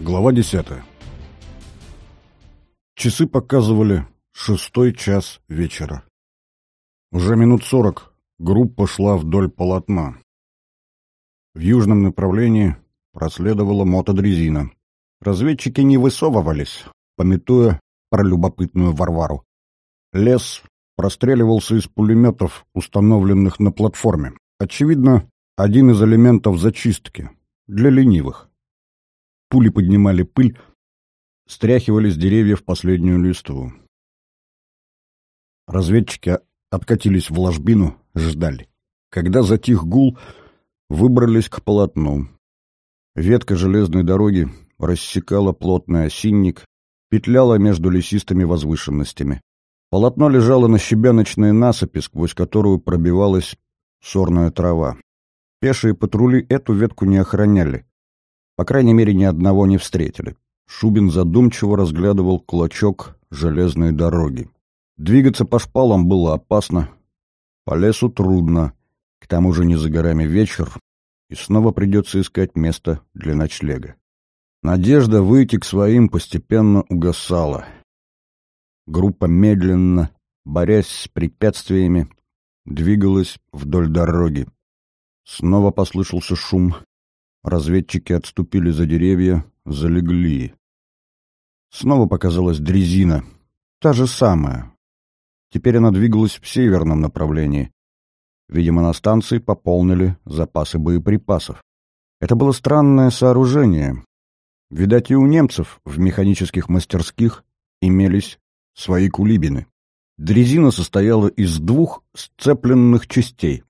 Глава 10. Часы показывали шестой час вечера. Уже минут сорок группа шла вдоль полотна. В южном направлении проследовала мотодрезина. Разведчики не высовывались, пометуя про любопытную Варвару. Лес простреливался из пулеметов, установленных на платформе. Очевидно, один из элементов зачистки для ленивых. Пули поднимали пыль, стряхивали с деревьев последнюю листву. Разведчики откатились в ложбину, ждали. Когда затих гул, выбрались к полотну. Ветка железной дороги рассекала плотный осинник, петляла между лесистыми возвышенностями. Полотно лежало на щебяночной насыпи, сквозь которую пробивалась сорная трава. Пешие патрули эту ветку не охраняли. По крайней мере, ни одного не встретили. Шубин задумчиво разглядывал клочок железной дороги. Двигаться по шпалам было опасно, по лесу трудно, к тому же не за горами вечер, и снова придется искать место для ночлега. Надежда выйти к своим постепенно угасала. Группа медленно, борясь с препятствиями, двигалась вдоль дороги. Снова послышался шум. Разведчики отступили за деревья, залегли. Снова показалась дрезина. Та же самая. Теперь она двигалась в северном направлении. Видимо, на станции пополнили запасы боеприпасов. Это было странное сооружение. Видать, и у немцев в механических мастерских имелись свои кулибины. Дрезина состояла из двух сцепленных частей.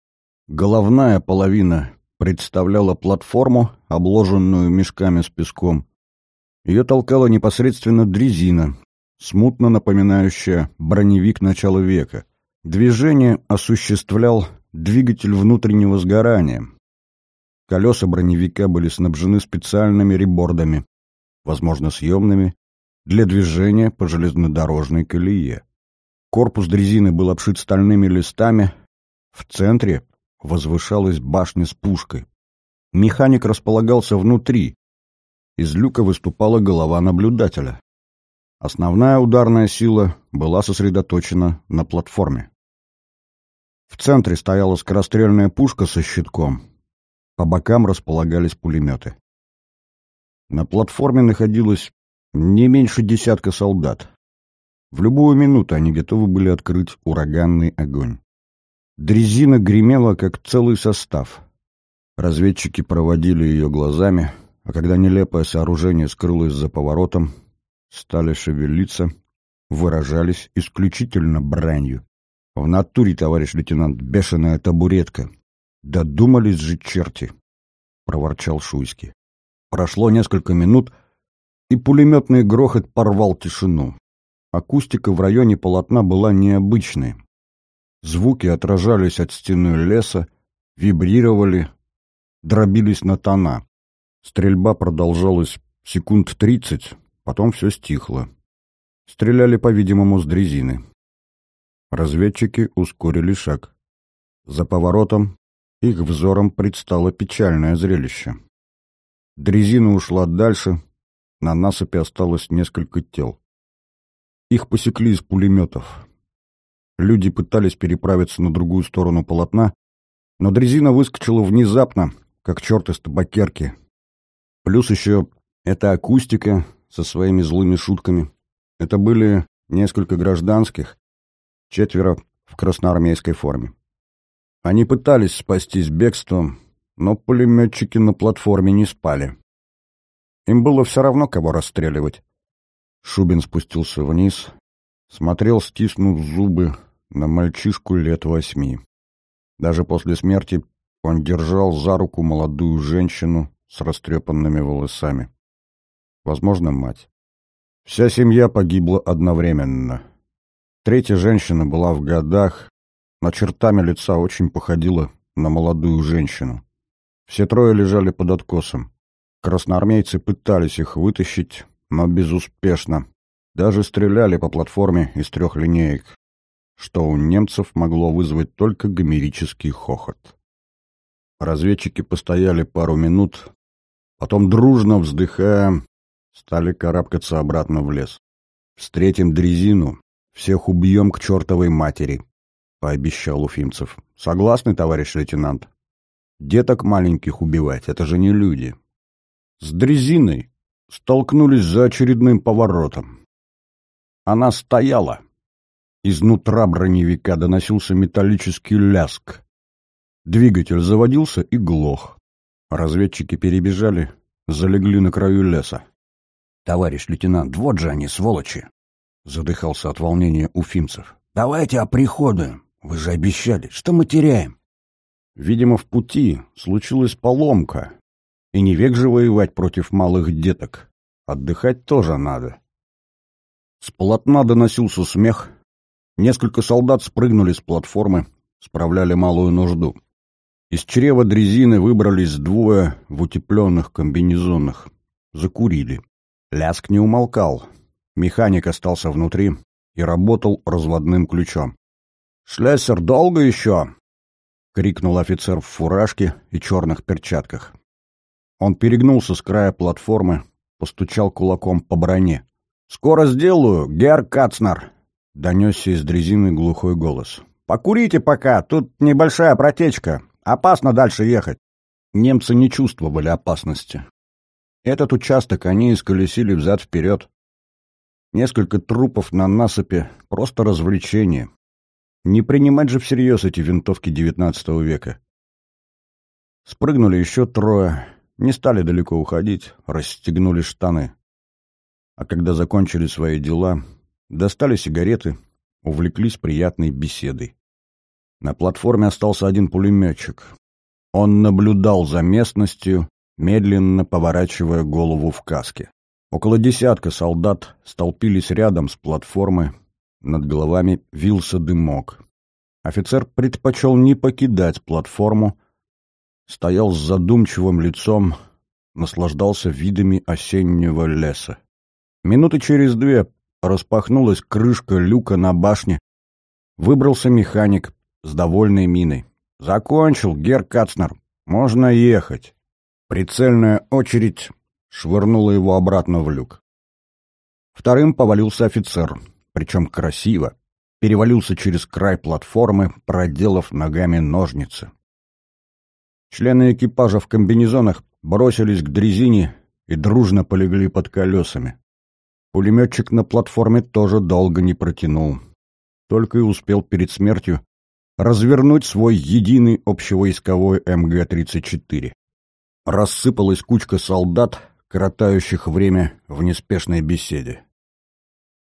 Головная половина представляла платформу, обложенную мешками с песком. Ее толкала непосредственно дрезина, смутно напоминающая броневик начала века. Движение осуществлял двигатель внутреннего сгорания. Колеса броневика были снабжены специальными ребордами, возможно, съемными, для движения по железнодорожной колее. Корпус дрезины был обшит стальными листами, в центре возвышалась башня с пушкой. Механик располагался внутри. Из люка выступала голова наблюдателя. Основная ударная сила была сосредоточена на платформе. В центре стояла скорострельная пушка со щитком. По бокам располагались пулеметы. На платформе находилось не меньше десятка солдат. В любую минуту они готовы были открыть ураганный огонь. Дрезина гремела, как целый состав. Разведчики проводили ее глазами, а когда нелепое сооружение скрылось за поворотом, стали шевелиться, выражались исключительно бранью. В натуре, товарищ лейтенант, бешеная табуретка. Додумались же черти, — проворчал Шуйский. Прошло несколько минут, и пулеметный грохот порвал тишину. Акустика в районе полотна была необычной. Звуки отражались от стены леса, вибрировали, дробились на тона. Стрельба продолжалась секунд тридцать, потом все стихло. Стреляли, по-видимому, с дрезины. Разведчики ускорили шаг. За поворотом их взором предстало печальное зрелище. Дрезина ушла дальше, на насыпи осталось несколько тел. Их посекли из пулеметов. Люди пытались переправиться на другую сторону полотна, но дрезина выскочила внезапно, как черт из табакерки. Плюс еще эта акустика со своими злыми шутками. Это были несколько гражданских, четверо в красноармейской форме. Они пытались спастись бегством, но пулеметчики на платформе не спали. Им было все равно, кого расстреливать. Шубин спустился вниз, смотрел, стиснув зубы, на мальчишку лет восьми. Даже после смерти он держал за руку молодую женщину с растрепанными волосами. Возможно, мать. Вся семья погибла одновременно. Третья женщина была в годах, но чертами лица очень походила на молодую женщину. Все трое лежали под откосом. Красноармейцы пытались их вытащить, но безуспешно. Даже стреляли по платформе из трех линеек что у немцев могло вызвать только гомерический хохот. Разведчики постояли пару минут, потом, дружно вздыхая, Стали карабкаться обратно в лес. Встретим дрезину, всех убьем к чертовой матери, — пообещал Уфимцев. Согласны, товарищ лейтенант? Деток маленьких убивать — это же не люди. С дрезиной столкнулись за очередным поворотом. Она стояла. Изнутра броневика доносился металлический ляск. Двигатель заводился и глох. Разведчики перебежали, залегли на краю леса. — Товарищ лейтенант, вот же они, сволочи! — задыхался от волнения уфимцев. — Давайте оприходуем. Вы же обещали. Что мы теряем? Видимо, в пути случилась поломка. И не век же воевать против малых деток. Отдыхать тоже надо. С полотна доносился смех. Несколько солдат спрыгнули с платформы, справляли малую нужду. Из чрева дрезины выбрались двое в утепленных комбинезонах. Закурили. Ляск не умолкал. Механик остался внутри и работал разводным ключом. «Шлессер, долго еще?» — крикнул офицер в фуражке и черных перчатках. Он перегнулся с края платформы, постучал кулаком по броне. «Скоро сделаю, Гер Кацнер!» — донесся из дрезины глухой голос. «Покурите пока, тут небольшая протечка. Опасно дальше ехать. Немцы не чувствовали опасности. Этот участок они исколесили взад-вперед. Несколько трупов на насыпи — просто развлечение. Не принимать же всерьез эти винтовки девятнадцатого века. Спрыгнули еще трое, не стали далеко уходить, расстегнули штаны. А когда закончили свои дела, достали сигареты, увлеклись приятной беседой. На платформе остался один пулеметчик. Он наблюдал за местностью, медленно поворачивая голову в каске. Около десятка солдат столпились рядом с платформой, над головами вился дымок. Офицер предпочел не покидать платформу, стоял с задумчивым лицом, наслаждался видами осеннего леса. Минуты через две распахнулась крышка люка на башне, выбрался механик, с довольной миной. «Закончил, Гер Кацнер. Можно ехать». Прицельная очередь швырнула его обратно в люк. Вторым повалился офицер, причем красиво. Перевалился через край платформы, проделав ногами ножницы. Члены экипажа в комбинезонах бросились к дрезине и дружно полегли под колесами. Пулеметчик на платформе тоже долго не протянул. Только и успел перед смертью развернуть свой единый общевойсковой МГ-34. Рассыпалась кучка солдат, коротающих время в неспешной беседе.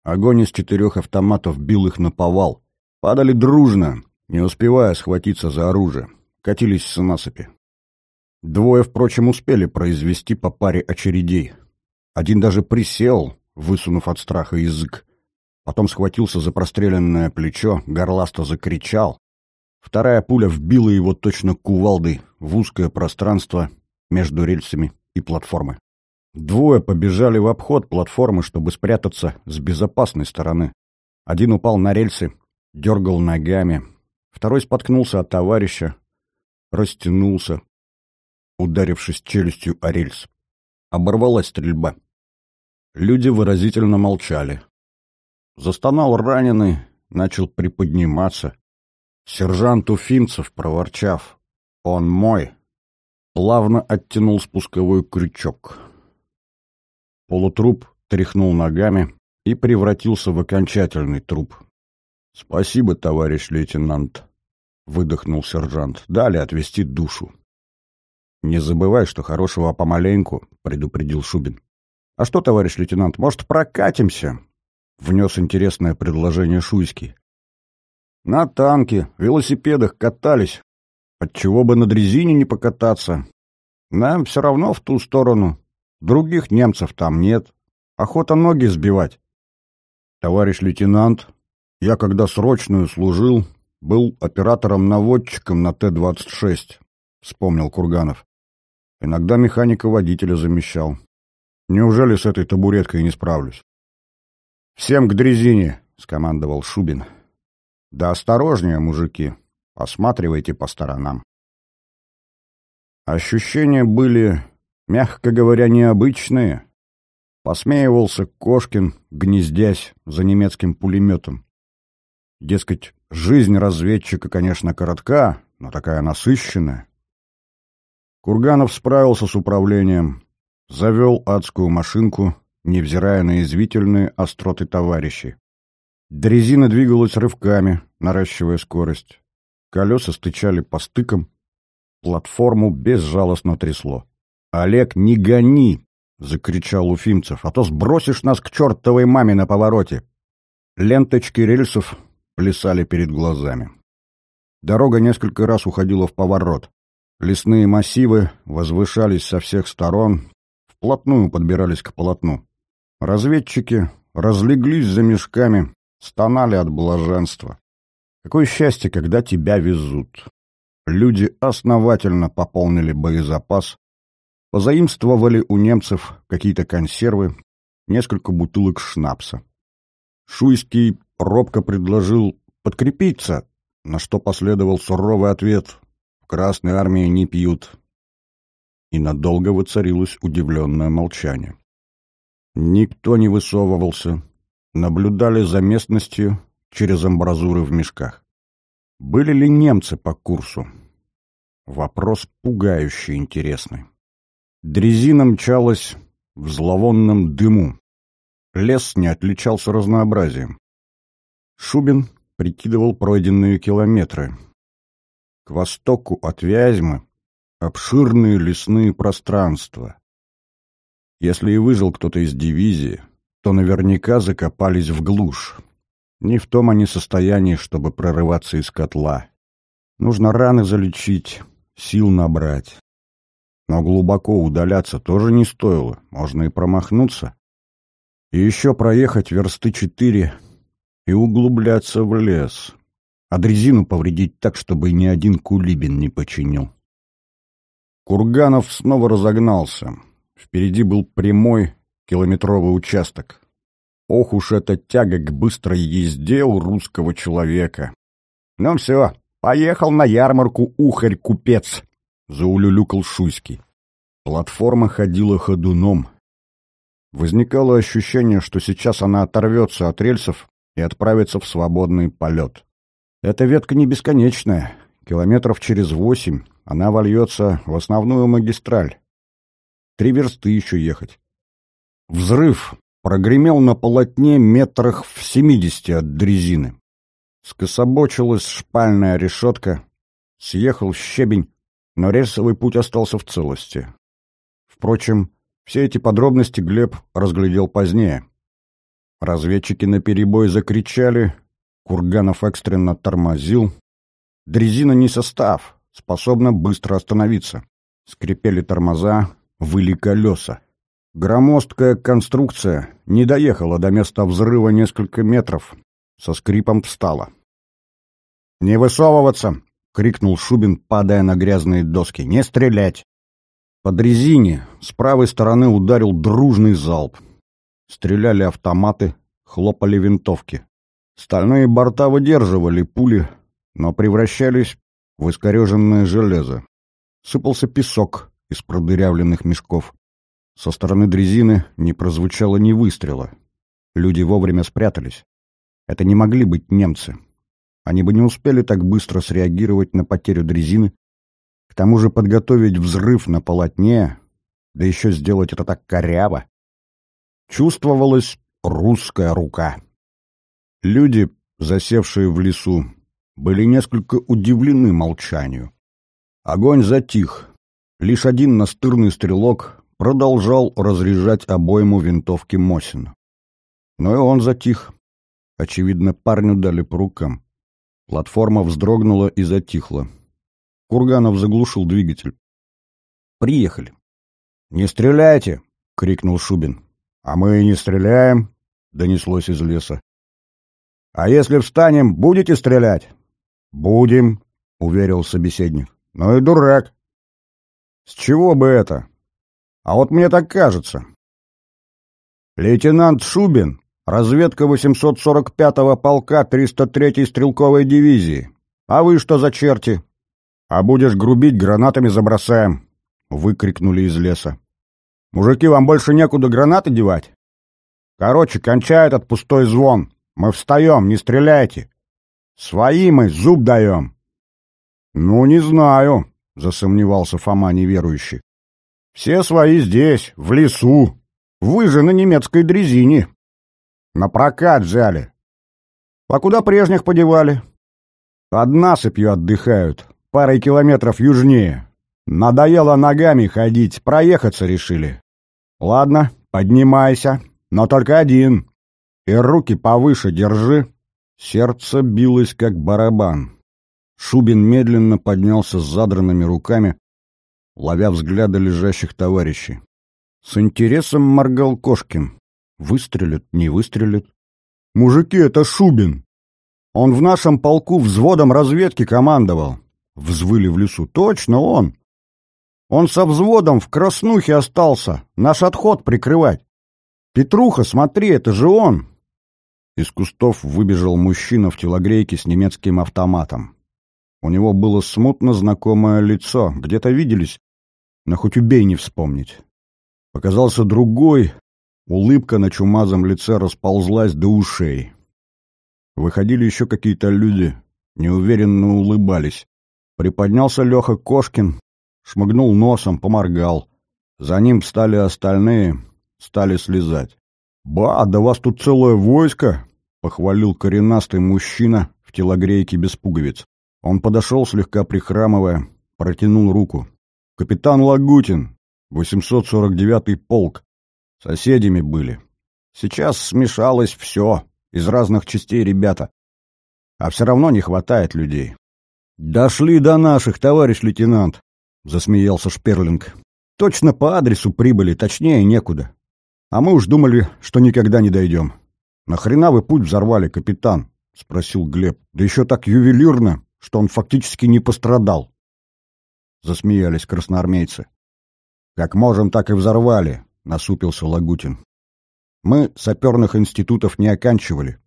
Огонь из четырех автоматов бил их на повал. Падали дружно, не успевая схватиться за оружие. Катились с насыпи. Двое, впрочем, успели произвести по паре очередей. Один даже присел, высунув от страха язык. Потом схватился за простреленное плечо, горласто закричал, Вторая пуля вбила его точно кувалдой в узкое пространство между рельсами и платформой. Двое побежали в обход платформы, чтобы спрятаться с безопасной стороны. Один упал на рельсы, дергал ногами. Второй споткнулся от товарища, растянулся, ударившись челюстью о рельс. Оборвалась стрельба. Люди выразительно молчали. Застонал раненый, начал приподниматься. Сержант Уфимцев, проворчав «Он мой!», плавно оттянул спусковой крючок. Полутруп тряхнул ногами и превратился в окончательный труп. «Спасибо, товарищ лейтенант», — выдохнул сержант. «Дали отвести душу». «Не забывай, что хорошего помаленьку», — предупредил Шубин. «А что, товарищ лейтенант, может, прокатимся?» — внес интересное предложение Шуйский. На танке, велосипедах катались. Отчего бы на дрезине не покататься? Нам все равно в ту сторону. Других немцев там нет. Охота ноги сбивать. Товарищ лейтенант, я когда срочную служил, был оператором-наводчиком на Т-26, вспомнил Курганов. Иногда механика-водителя замещал. Неужели с этой табуреткой не справлюсь? «Всем к дрезине!» — скомандовал Шубин. Да осторожнее, мужики, осматривайте по сторонам. Ощущения были, мягко говоря, необычные. Посмеивался Кошкин, гнездясь за немецким пулеметом. Дескать, жизнь разведчика, конечно, коротка, но такая насыщенная. Курганов справился с управлением, завел адскую машинку, невзирая на извительные остроты товарищей. Дрезина двигалась рывками, наращивая скорость. Колеса стычали по стыкам, платформу безжалостно трясло. «Олег, не гони!» — закричал Уфимцев. «А то сбросишь нас к чертовой маме на повороте!» Ленточки рельсов плясали перед глазами. Дорога несколько раз уходила в поворот. Лесные массивы возвышались со всех сторон, вплотную подбирались к полотну. Разведчики разлеглись за мешками, стонали от блаженства. Какое счастье, когда тебя везут. Люди основательно пополнили боезапас, позаимствовали у немцев какие-то консервы, несколько бутылок шнапса. Шуйский робко предложил подкрепиться, на что последовал суровый ответ Красной армии не пьют. И надолго воцарилось удивленное молчание. Никто не высовывался, наблюдали за местностью через амбразуры в мешках. Были ли немцы по курсу? Вопрос пугающий интересный. Дрезина мчалась в зловонном дыму. Лес не отличался разнообразием. Шубин прикидывал пройденные километры — к востоку от Вязьмы обширные лесные пространства. Если и выжил кто-то из дивизии, то наверняка закопались в глушь. Не в том они состоянии, чтобы прорываться из котла. Нужно раны залечить, сил набрать. Но глубоко удаляться тоже не стоило, можно и промахнуться. И еще проехать версты четыре и углубляться в лес а дрезину повредить так, чтобы ни один кулибин не починил. Курганов снова разогнался. Впереди был прямой километровый участок. Ох уж эта тяга к быстрой езде у русского человека. Ну все, поехал на ярмарку ухарь-купец, заулюлюкал Шуйский. Платформа ходила ходуном. Возникало ощущение, что сейчас она оторвется от рельсов и отправится в свободный полет. Эта ветка не бесконечная. Километров через восемь она вольется в основную магистраль. Три версты еще ехать. Взрыв прогремел на полотне метрах в семидесяти от дрезины. Скособочилась шпальная решетка, съехал щебень, но рельсовый путь остался в целости. Впрочем, все эти подробности Глеб разглядел позднее. Разведчики наперебой закричали, Курганов экстренно тормозил. Дрезина не состав, способна быстро остановиться. Скрипели тормоза, выли колеса. Громоздкая конструкция не доехала до места взрыва несколько метров. Со скрипом встала. «Не высовываться!» — крикнул Шубин, падая на грязные доски. «Не стрелять!» По дрезине с правой стороны ударил дружный залп. Стреляли автоматы, хлопали винтовки. Стальные борта выдерживали пули, но превращались в искореженное железо. Сыпался песок из продырявленных мешков. Со стороны дрезины не прозвучало ни выстрела. Люди вовремя спрятались. Это не могли быть немцы. Они бы не успели так быстро среагировать на потерю дрезины, к тому же подготовить взрыв на полотне, да еще сделать это так коряво. Чувствовалась русская рука. Люди, засевшие в лесу, были несколько удивлены молчанию. Огонь затих. Лишь один настырный стрелок продолжал разряжать обойму винтовки Мосина. Но и он затих. Очевидно, парню дали по рукам. Платформа вздрогнула и затихла. Курганов заглушил двигатель. «Приехали». «Не стреляйте!» — крикнул Шубин. «А мы и не стреляем!» — донеслось из леса. «А если встанем, будете стрелять?» «Будем», — уверил собеседник. «Ну и дурак». «С чего бы это?» «А вот мне так кажется». «Лейтенант Шубин, разведка 845-го полка 303-й стрелковой дивизии. А вы что за черти?» «А будешь грубить, гранатами забросаем», — выкрикнули из леса. Мужики, вам больше некуда гранаты девать? Короче, кончай этот пустой звон. Мы встаем, не стреляйте. Свои мы зуб даем. Ну, не знаю, засомневался Фома неверующий. Все свои здесь, в лесу. Вы же на немецкой дрезине. На прокат взяли. А куда прежних подевали? Под насыпью отдыхают, парой километров южнее. Надоело ногами ходить, проехаться решили. Ладно, поднимайся, но только один. И руки повыше держи. Сердце билось, как барабан. Шубин медленно поднялся с задранными руками, ловя взгляды лежащих товарищей. С интересом моргал Кошкин. Выстрелит, не выстрелит. «Мужики, это Шубин! Он в нашем полку взводом разведки командовал!» Взвыли в лесу. «Точно он! Он со взводом в Краснухе остался, наш отход прикрывать! Петруха, смотри, это же он!» Из кустов выбежал мужчина в телогрейке с немецким автоматом. У него было смутно знакомое лицо, где-то виделись, но хоть убей не вспомнить. Показался другой, улыбка на чумазом лице расползлась до ушей. Выходили еще какие-то люди, неуверенно улыбались. Приподнялся Леха Кошкин, шмыгнул носом, поморгал. За ним встали остальные, стали слезать. «Ба, да вас тут целое войско!» — похвалил коренастый мужчина в телогрейке без пуговиц. Он подошел, слегка прихрамывая, протянул руку. «Капитан Лагутин, 849-й полк. Соседями были. Сейчас смешалось все, из разных частей ребята. А все равно не хватает людей». «Дошли до наших, товарищ лейтенант», — засмеялся Шперлинг. «Точно по адресу прибыли, точнее некуда. А мы уж думали, что никогда не дойдем. Нахрена вы путь взорвали, капитан?» — спросил Глеб. «Да еще так ювелирно, что он фактически не пострадал. Засмеялись красноармейцы. «Как можем, так и взорвали», — насупился Лагутин. «Мы саперных институтов не оканчивали.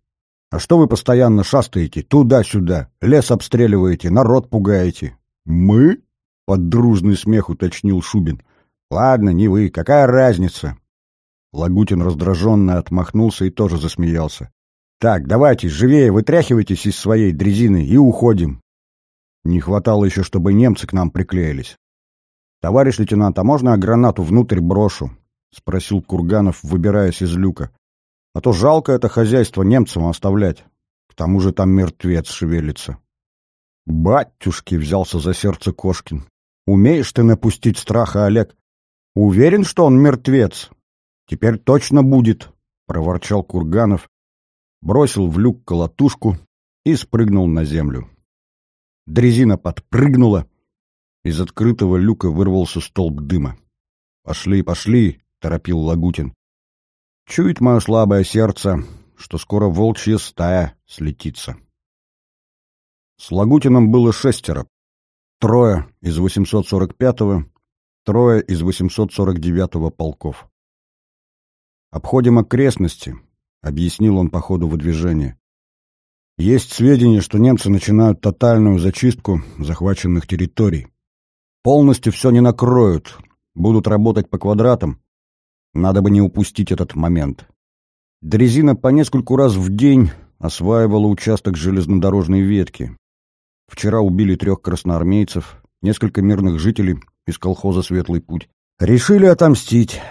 А что вы постоянно шастаете туда-сюда, лес обстреливаете, народ пугаете?» «Мы?» — под дружный смех уточнил Шубин. «Ладно, не вы, какая разница?» Лагутин раздраженно отмахнулся и тоже засмеялся. «Так, давайте, живее, вытряхивайтесь из своей дрезины и уходим. Не хватало еще, чтобы немцы к нам приклеились. «Товарищ лейтенант, а можно я гранату внутрь брошу?» — спросил Курганов, выбираясь из люка. «А то жалко это хозяйство немцам оставлять. К тому же там мертвец шевелится». «Батюшки!» — взялся за сердце Кошкин. «Умеешь ты напустить страха, Олег? Уверен, что он мертвец? Теперь точно будет!» — проворчал Курганов, бросил в люк колотушку и спрыгнул на землю. Дрезина подпрыгнула. Из открытого люка вырвался столб дыма. «Пошли, пошли!» — торопил Лагутин. «Чует мое слабое сердце, что скоро волчья стая слетится». С Лагутином было шестеро. Трое из 845-го, трое из 849-го полков. «Обходим окрестности», — объяснил он по ходу выдвижения. Есть сведения, что немцы начинают тотальную зачистку захваченных территорий. Полностью все не накроют, будут работать по квадратам. Надо бы не упустить этот момент. Дрезина по нескольку раз в день осваивала участок железнодорожной ветки. Вчера убили трех красноармейцев, несколько мирных жителей из колхоза «Светлый путь». Решили отомстить.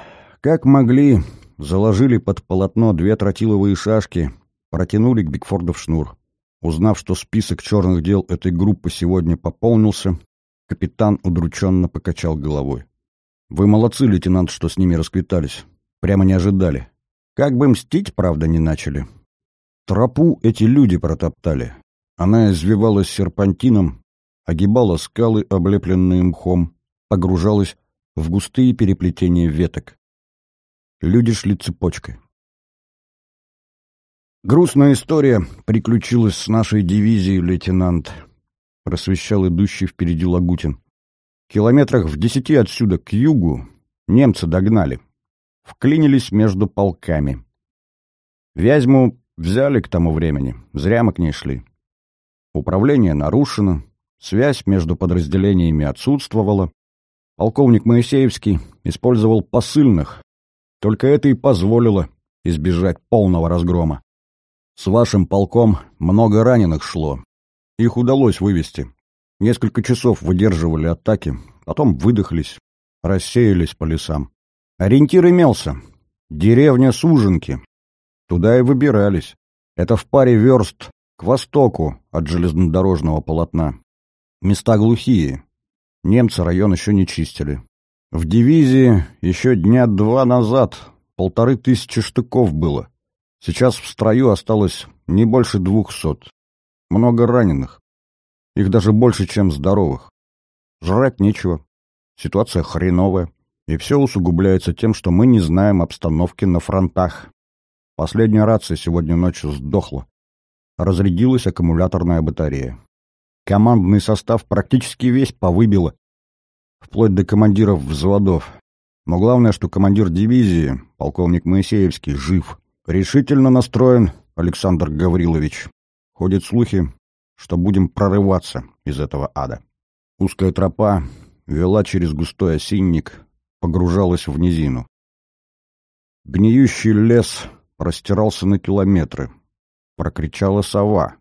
Как могли, заложили под полотно две тротиловые шашки — протянули к Бигфордов шнур. Узнав, что список черных дел этой группы сегодня пополнился, капитан удрученно покачал головой. «Вы молодцы, лейтенант, что с ними расквитались. Прямо не ожидали. Как бы мстить, правда, не начали. Тропу эти люди протоптали. Она извивалась серпантином, огибала скалы, облепленные мхом, погружалась в густые переплетения веток. Люди шли цепочкой. Грустная история приключилась с нашей дивизией, лейтенант, просвещал идущий впереди Лагутин. Километрах в десяти отсюда к югу немцы догнали. Вклинились между полками. Вязьму взяли к тому времени, зря мы к ней шли. Управление нарушено, связь между подразделениями отсутствовала. Полковник Моисеевский использовал посыльных. Только это и позволило избежать полного разгрома. С вашим полком много раненых шло. Их удалось вывести. Несколько часов выдерживали атаки, потом выдохлись, рассеялись по лесам. Ориентир имелся. Деревня Суженки. Туда и выбирались. Это в паре верст к востоку от железнодорожного полотна. Места глухие. Немцы район еще не чистили. В дивизии еще дня два назад полторы тысячи штыков было. Сейчас в строю осталось не больше двухсот. Много раненых. Их даже больше, чем здоровых. Жрать нечего. Ситуация хреновая. И все усугубляется тем, что мы не знаем обстановки на фронтах. Последняя рация сегодня ночью сдохла. Разрядилась аккумуляторная батарея. Командный состав практически весь повыбило. Вплоть до командиров взводов. Но главное, что командир дивизии, полковник Моисеевский, жив. Решительно настроен Александр Гаврилович. Ходят слухи, что будем прорываться из этого ада. Узкая тропа вела через густой осинник, погружалась в низину. Гниющий лес простирался на километры. Прокричала сова.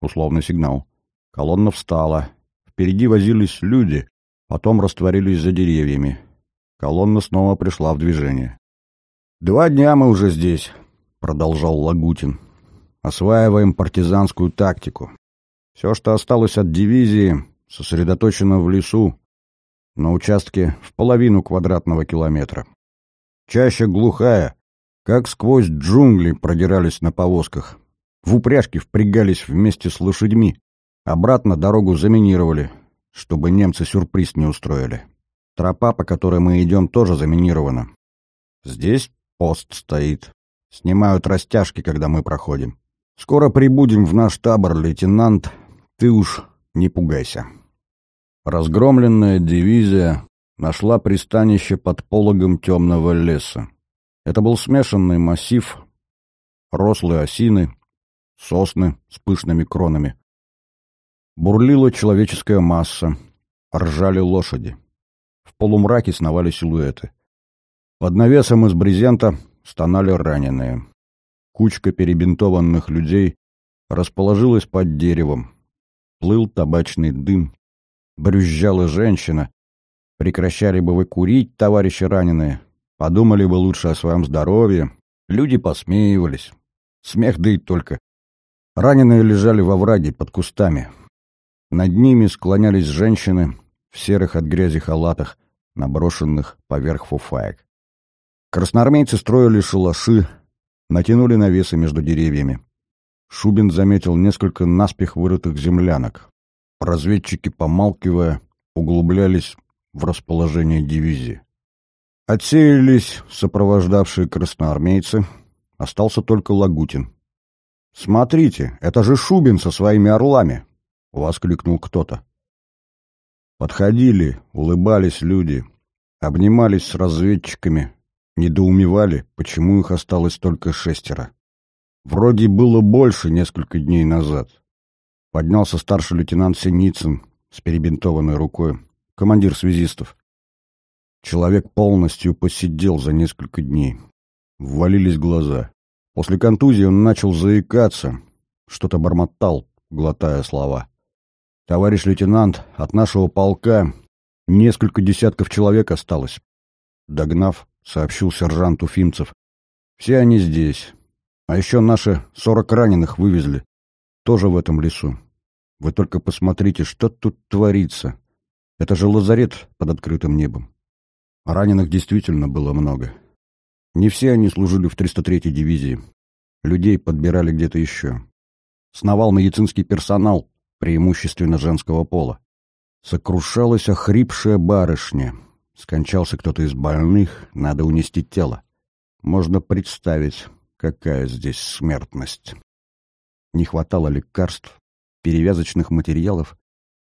Условный сигнал. Колонна встала. Впереди возились люди, потом растворились за деревьями. Колонна снова пришла в движение. «Два дня мы уже здесь», — продолжал Лагутин. «Осваиваем партизанскую тактику. Все, что осталось от дивизии, сосредоточено в лесу, на участке в половину квадратного километра. Чаще глухая, как сквозь джунгли продирались на повозках. В упряжке впрягались вместе с лошадьми. Обратно дорогу заминировали, чтобы немцы сюрприз не устроили. Тропа, по которой мы идем, тоже заминирована. Здесь пост стоит. Снимают растяжки, когда мы проходим. Скоро прибудем в наш табор, лейтенант, ты уж не пугайся. Разгромленная дивизия нашла пристанище под пологом темного леса. Это был смешанный массив, рослые осины, сосны с пышными кронами. Бурлила человеческая масса, ржали лошади. В полумраке сновали силуэты. Под навесом из брезента стонали раненые. Кучка перебинтованных людей расположилась под деревом, плыл табачный дым. Брюзжала женщина. Прекращали бы вы курить, товарищи раненые. Подумали бы лучше о своем здоровье. Люди посмеивались. Смех да и только. Раненые лежали во враге под кустами. Над ними склонялись женщины в серых от грязи халатах, наброшенных поверх фуфаек. Красноармейцы строили шалаши, натянули навесы между деревьями. Шубин заметил несколько наспех вырытых землянок. Разведчики, помалкивая, углублялись в расположение дивизии. Отсеялись сопровождавшие красноармейцы, остался только Лагутин. «Смотрите, это же Шубин со своими орлами!» — воскликнул кто-то. Подходили, улыбались люди, обнимались с разведчиками, недоумевали, почему их осталось только шестеро. Вроде было больше несколько дней назад. Поднялся старший лейтенант Синицын с перебинтованной рукой, командир связистов. Человек полностью посидел за несколько дней. Ввалились глаза. После контузии он начал заикаться, что-то бормотал, глотая слова. «Товарищ лейтенант, от нашего полка несколько десятков человек осталось». Догнав, сообщил сержант Уфимцев. «Все они здесь. А еще наши сорок раненых вывезли. Тоже в этом лесу. Вы только посмотрите, что тут творится. Это же лазарет под открытым небом. Раненых действительно было много. Не все они служили в 303-й дивизии. Людей подбирали где-то еще. Сновал медицинский персонал, преимущественно женского пола. Сокрушалась охрипшая барышня. Скончался кто-то из больных, надо унести тело. Можно представить, Какая здесь смертность? Не хватало лекарств, перевязочных материалов.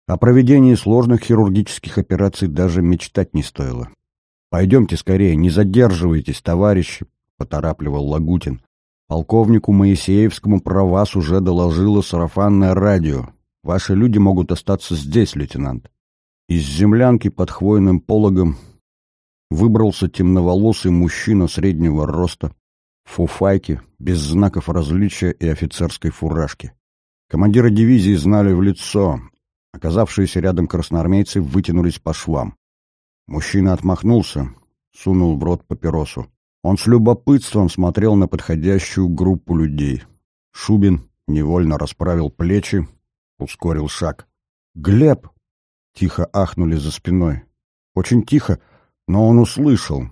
О проведении сложных хирургических операций даже мечтать не стоило. «Пойдемте скорее, не задерживайтесь, товарищи», — поторапливал Лагутин. «Полковнику Моисеевскому про вас уже доложило сарафанное радио. Ваши люди могут остаться здесь, лейтенант». Из землянки под хвойным пологом выбрался темноволосый мужчина среднего роста, в фуфайке, без знаков различия и офицерской фуражки. Командира дивизии знали в лицо. Оказавшиеся рядом красноармейцы вытянулись по швам. Мужчина отмахнулся, сунул в рот папиросу. Он с любопытством смотрел на подходящую группу людей. Шубин невольно расправил плечи, ускорил шаг. «Глеб!» — тихо ахнули за спиной. Очень тихо, но он услышал.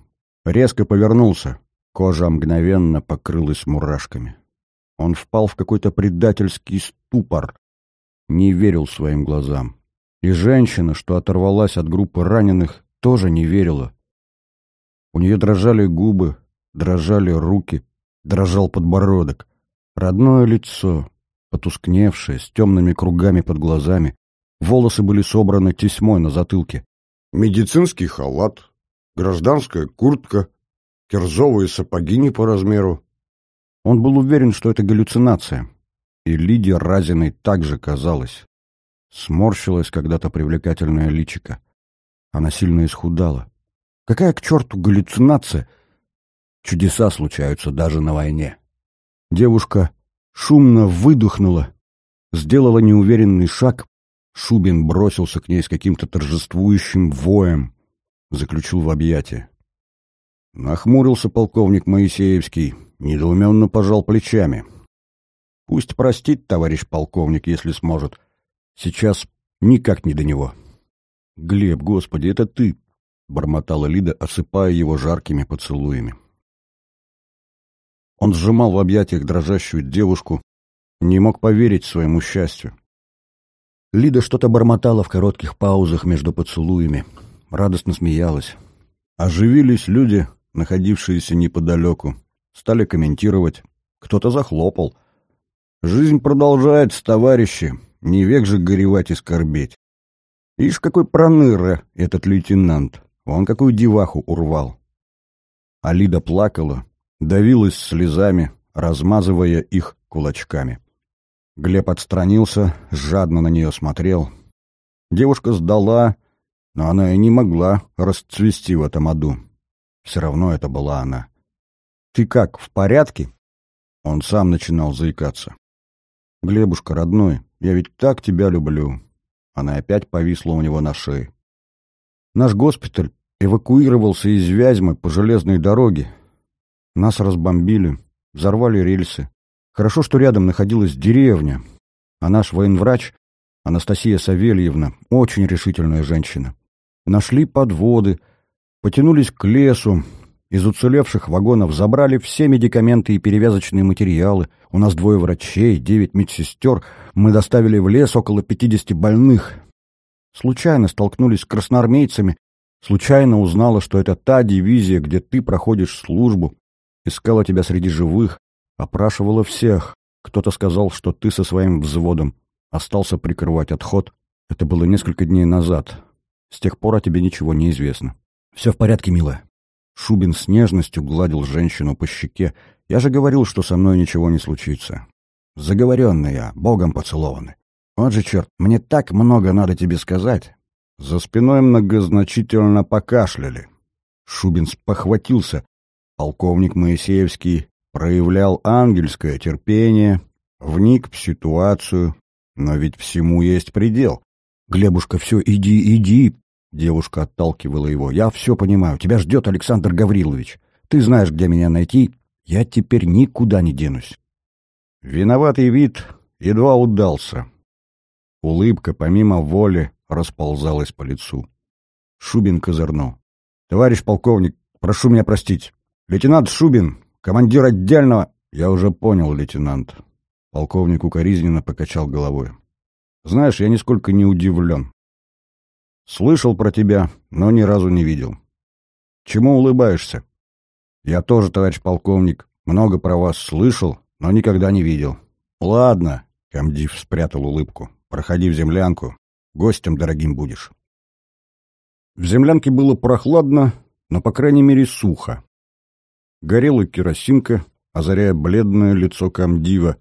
Резко повернулся. Кожа мгновенно покрылась мурашками. Он впал в какой-то предательский ступор. Не верил своим глазам. И женщина, что оторвалась от группы раненых, тоже не верила. У нее дрожали губы, дрожали руки, дрожал подбородок. Родное лицо, потускневшее, с темными кругами под глазами. Волосы были собраны тесьмой на затылке. Медицинский халат, гражданская куртка, кирзовые сапоги не по размеру. Он был уверен, что это галлюцинация. И Лидия Разиной также казалось. Сморщилась когда-то привлекательное личико. Она сильно исхудала. Какая к черту галлюцинация? Чудеса случаются даже на войне. Девушка шумно выдохнула, сделала неуверенный шаг. Шубин бросился к ней с каким-то торжествующим воем, заключил в объятия. Нахмурился полковник Моисеевский, недоуменно пожал плечами. Пусть простит товарищ полковник, если сможет. Сейчас никак не до него. «Глеб, господи, это ты!» — бормотала Лида, осыпая его жаркими поцелуями. Он сжимал в объятиях дрожащую девушку, не мог поверить своему счастью. Лида что-то бормотала в коротких паузах между поцелуями, радостно смеялась. Оживились люди, находившиеся неподалеку, стали комментировать. Кто-то захлопал. Жизнь продолжается, товарищи, не век же горевать и скорбеть. Ишь, какой проныра этот лейтенант, он какую деваху урвал. Алида плакала, давилась слезами, размазывая их кулачками. Глеб отстранился, жадно на нее смотрел. Девушка сдала, но она и не могла расцвести в этом аду. Все равно это была она. «Ты как, в порядке?» Он сам начинал заикаться. «Глебушка, родной, я ведь так тебя люблю». Она опять повисла у него на шее. «Наш госпиталь эвакуировался из Вязьмы по железной дороге. Нас разбомбили, взорвали рельсы. Хорошо, что рядом находилась деревня, а наш военврач, Анастасия Савельевна, очень решительная женщина. Нашли подводы, потянулись к лесу, из уцелевших вагонов забрали все медикаменты и перевязочные материалы. У нас двое врачей, девять медсестер. Мы доставили в лес около пятидесяти больных. Случайно столкнулись с красноармейцами. Случайно узнала, что это та дивизия, где ты проходишь службу. Искала тебя среди живых. Опрашивала всех. Кто-то сказал, что ты со своим взводом остался прикрывать отход. Это было несколько дней назад. С тех пор о тебе ничего не известно. Все в порядке, милая. Шубин с нежностью гладил женщину по щеке. «Я же говорил, что со мной ничего не случится. Заговоренный я, богом поцелованный. Вот же черт, мне так много надо тебе сказать». За спиной многозначительно покашляли. Шубин спохватился. Полковник Моисеевский проявлял ангельское терпение, вник в ситуацию, но ведь всему есть предел. «Глебушка, все, иди, иди!» Девушка отталкивала его. «Я все понимаю. Тебя ждет Александр Гаврилович. Ты знаешь, где меня найти. Я теперь никуда не денусь». Виноватый вид едва удался. Улыбка, помимо воли, расползалась по лицу. Шубин козырнул. «Товарищ полковник, прошу меня простить. Лейтенант Шубин, командир отдельного...» «Я уже понял, лейтенант». Полковник укоризненно покачал головой. «Знаешь, я нисколько не удивлен. Слышал про тебя, но ни разу не видел. Чему улыбаешься? Я тоже, товарищ полковник, много про вас слышал, но никогда не видел. Ладно, комдив спрятал улыбку. Проходи в землянку, гостем дорогим будешь. В землянке было прохладно, но, по крайней мере, сухо. Горела керосинка, озаряя бледное лицо комдива.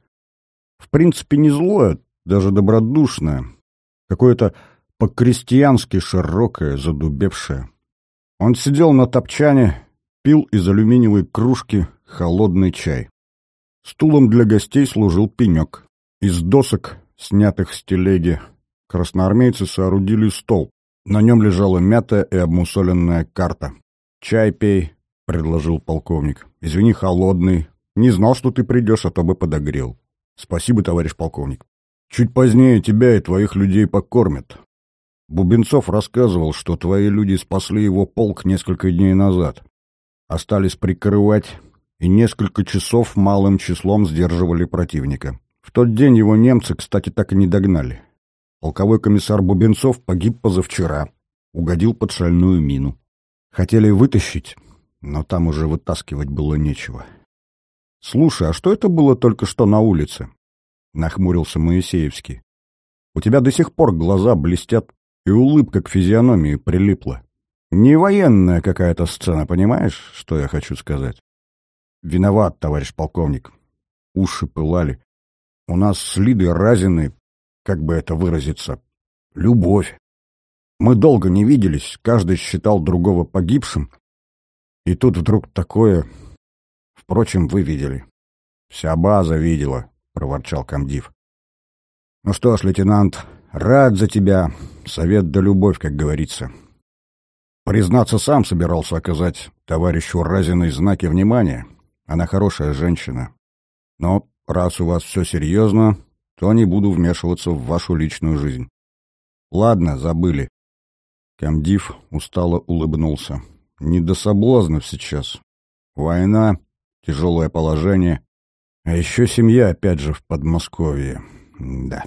В принципе, не злое, даже добродушное. Какое-то по-крестьянски широкая, задубевшая. Он сидел на топчане, пил из алюминиевой кружки холодный чай. Стулом для гостей служил пенек. Из досок, снятых с телеги, красноармейцы соорудили стол. На нем лежала мятая и обмусоленная карта. «Чай пей», — предложил полковник. «Извини, холодный. Не знал, что ты придешь, а то бы подогрел». «Спасибо, товарищ полковник. Чуть позднее тебя и твоих людей покормят. Бубенцов рассказывал, что твои люди спасли его полк несколько дней назад. Остались прикрывать и несколько часов малым числом сдерживали противника. В тот день его немцы, кстати, так и не догнали. Полковой комиссар Бубенцов погиб позавчера, угодил под шальную мину. Хотели вытащить, но там уже вытаскивать было нечего. «Слушай, а что это было только что на улице?» — нахмурился Моисеевский. «У тебя до сих пор глаза блестят, и улыбка к физиономии прилипла. Не военная какая-то сцена, понимаешь, что я хочу сказать?» «Виноват, товарищ полковник». Уши пылали. «У нас с Лидой разины, как бы это выразиться, любовь. Мы долго не виделись, каждый считал другого погибшим, и тут вдруг такое Впрочем, вы видели. Вся база видела, проворчал комдив. Ну что ж, лейтенант, рад за тебя. Совет да любовь, как говорится. Признаться, сам собирался оказать товарищу Разиной знаки внимания. Она хорошая женщина. Но раз у вас все серьезно, то не буду вмешиваться в вашу личную жизнь. Ладно, забыли. Комдив устало улыбнулся. Не до соблазнов сейчас. Война тяжелое положение. А еще семья, опять же, в Подмосковье. Да.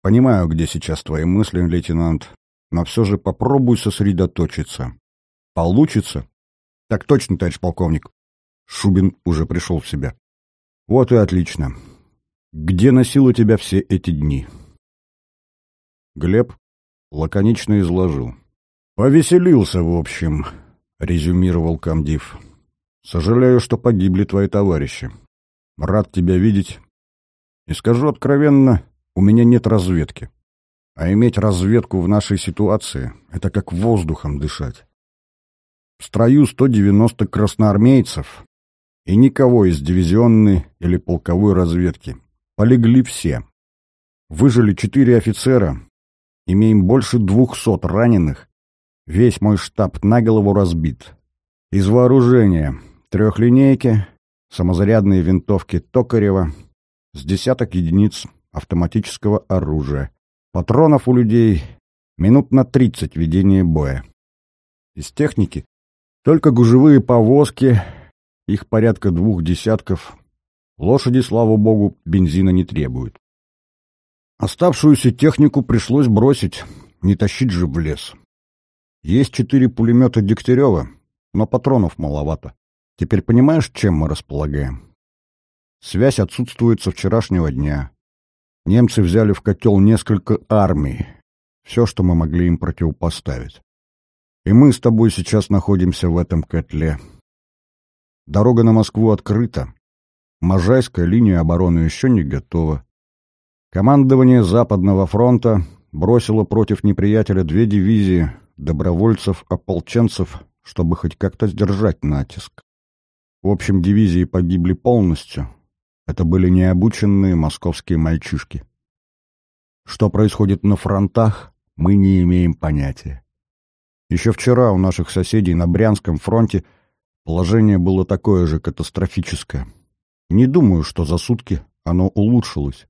Понимаю, где сейчас твои мысли, лейтенант, но все же попробуй сосредоточиться. Получится? Так точно, товарищ полковник. Шубин уже пришел в себя. Вот и отлично. Где носило тебя все эти дни? Глеб лаконично изложил. Повеселился, в общем, резюмировал комдив. Сожалею, что погибли твои товарищи. Рад тебя видеть. И скажу откровенно, у меня нет разведки. А иметь разведку в нашей ситуации — это как воздухом дышать. В строю 190 красноармейцев и никого из дивизионной или полковой разведки. Полегли все. Выжили четыре офицера, имеем больше двухсот раненых, весь мой штаб на голову разбит. Из вооружения Трехлинейки, самозарядные винтовки Токарева, с десяток единиц автоматического оружия. Патронов у людей минут на тридцать ведения боя. Из техники только гужевые повозки, их порядка двух десятков. Лошади, слава богу, бензина не требуют. Оставшуюся технику пришлось бросить, не тащить же в лес. Есть четыре пулемета Дегтярева, но патронов маловато. Теперь понимаешь, чем мы располагаем? Связь отсутствует со вчерашнего дня. Немцы взяли в котел несколько армий. Все, что мы могли им противопоставить. И мы с тобой сейчас находимся в этом котле. Дорога на Москву открыта. Можайская линия обороны еще не готова. Командование Западного фронта бросило против неприятеля две дивизии добровольцев-ополченцев, чтобы хоть как-то сдержать натиск. В общем, дивизии погибли полностью. Это были необученные московские мальчишки. Что происходит на фронтах, мы не имеем понятия. Еще вчера у наших соседей на Брянском фронте положение было такое же катастрофическое. Не думаю, что за сутки оно улучшилось.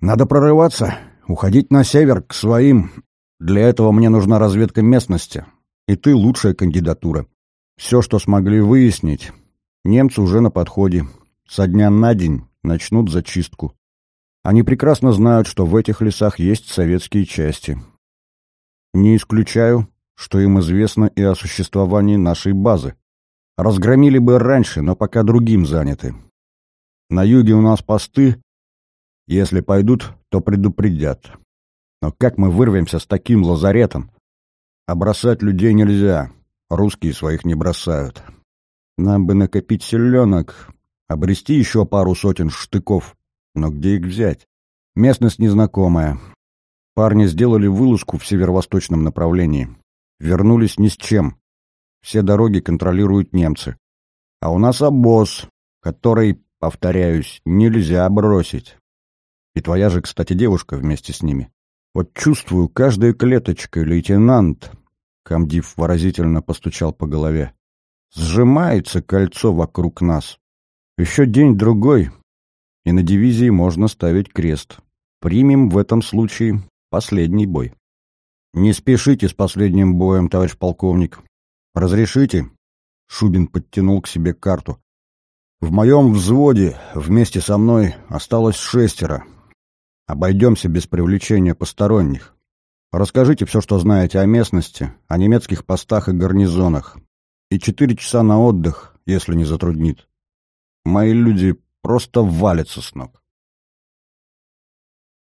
Надо прорываться, уходить на север, к своим. Для этого мне нужна разведка местности. И ты лучшая кандидатура. Все, что смогли выяснить, Немцы уже на подходе. Со дня на день начнут зачистку. Они прекрасно знают, что в этих лесах есть советские части. Не исключаю, что им известно и о существовании нашей базы. Разгромили бы раньше, но пока другим заняты. На юге у нас посты. Если пойдут, то предупредят. Но как мы вырвемся с таким лазаретом? А бросать людей нельзя. Русские своих не бросают. Нам бы накопить селенок, обрести еще пару сотен штыков. Но где их взять? Местность незнакомая. Парни сделали вылазку в северо-восточном направлении. Вернулись ни с чем. Все дороги контролируют немцы. А у нас обоз, который, повторяюсь, нельзя бросить. И твоя же, кстати, девушка вместе с ними. Вот чувствую каждой клеточкой, лейтенант, Камдив выразительно постучал по голове. Сжимается кольцо вокруг нас. Еще день-другой, и на дивизии можно ставить крест. Примем в этом случае последний бой. Не спешите с последним боем, товарищ полковник. Разрешите? Шубин подтянул к себе карту. В моем взводе вместе со мной осталось шестеро. Обойдемся без привлечения посторонних. Расскажите все, что знаете о местности, о немецких постах и гарнизонах. И четыре часа на отдых, если не затруднит. Мои люди просто валятся с ног.